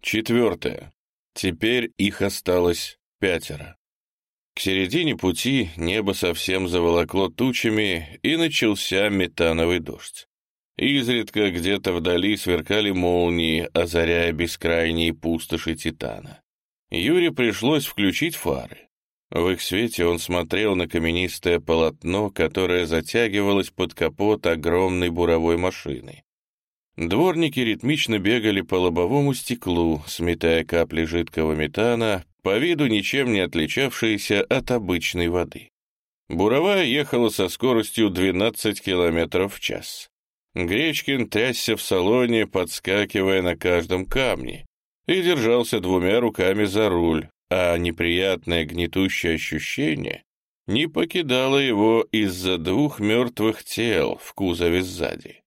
Четвертое. Теперь их осталось пятеро. К середине пути небо совсем заволокло тучами, и начался метановый дождь. Изредка где-то вдали сверкали молнии, озаряя бескрайние пустоши Титана. Юре пришлось включить фары. В их свете он смотрел на каменистое полотно, которое затягивалось под капот огромной буровой машины. Дворники ритмично бегали по лобовому стеклу, сметая капли жидкого метана, по виду ничем не отличавшиеся от обычной воды. Буровая ехала со скоростью 12 км в час. Гречкин трясся в салоне, подскакивая на каждом камне, и держался двумя руками за руль, а неприятное гнетущее ощущение не покидало его из-за двух мертвых тел в кузове сзади.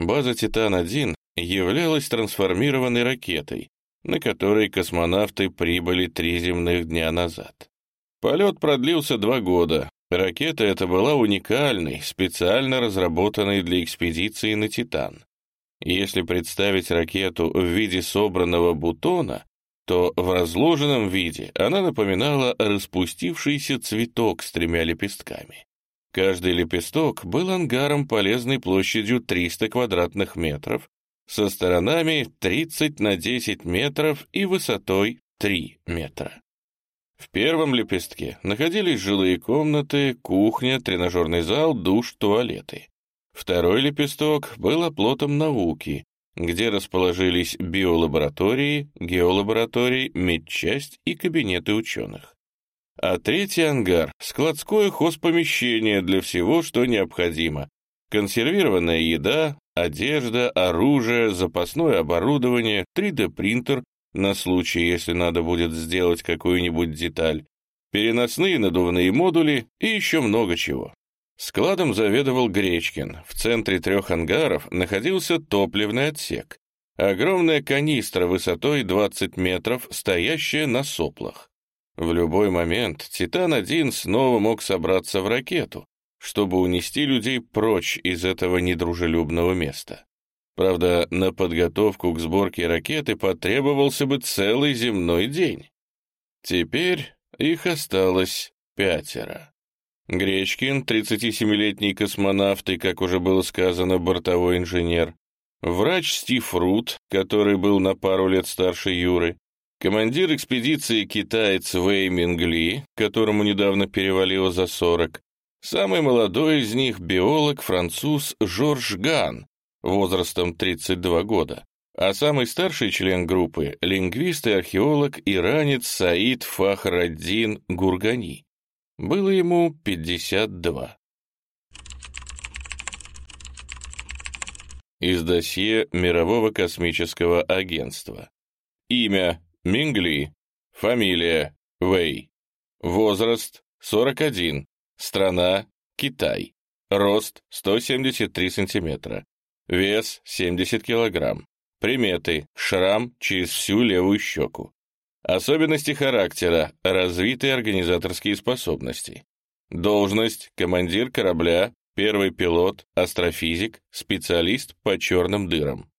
База «Титан-1» являлась трансформированной ракетой, на которой космонавты прибыли три земных дня назад. Полет продлился два года, Ракета эта была уникальной, специально разработанной для экспедиции на Титан. Если представить ракету в виде собранного бутона, то в разложенном виде она напоминала распустившийся цветок с тремя лепестками. Каждый лепесток был ангаром полезной площадью 300 квадратных метров, со сторонами 30 на 10 метров и высотой 3 метра. В первом лепестке находились жилые комнаты, кухня, тренажерный зал, душ, туалеты. Второй лепесток был оплотом науки, где расположились биолаборатории, геолаборатории, медчасть и кабинеты ученых. А третий ангар — складское хозпомещение для всего, что необходимо. Консервированная еда, одежда, оружие, запасное оборудование, 3D-принтер, на случай, если надо будет сделать какую-нибудь деталь, переносные надувные модули и еще много чего. Складом заведовал Гречкин. В центре трех ангаров находился топливный отсек. Огромная канистра высотой 20 метров, стоящая на соплах. В любой момент «Титан-1» снова мог собраться в ракету, чтобы унести людей прочь из этого недружелюбного места. Правда, на подготовку к сборке ракеты потребовался бы целый земной день. Теперь их осталось пятеро. Гречкин, 37-летний космонавт и, как уже было сказано, бортовой инженер, врач Стив Рут, который был на пару лет старше Юры, командир экспедиции китаец Вэй Мингли, которому недавно перевалило за 40, самый молодой из них биолог француз Жорж Ган, возрастом 32 года, а самый старший член группы — лингвист и археолог иранец Саид Фахраддин Гургани. Было ему 52. Из досье Мирового космического агентства. Имя — Мингли. Фамилия — Вэй. Возраст — 41. Страна — Китай. Рост — 173 сантиметра. Вес 70 килограмм. Приметы. Шрам через всю левую щеку. Особенности характера. Развитые организаторские способности. Должность. Командир корабля. Первый пилот. Астрофизик. Специалист по черным дырам.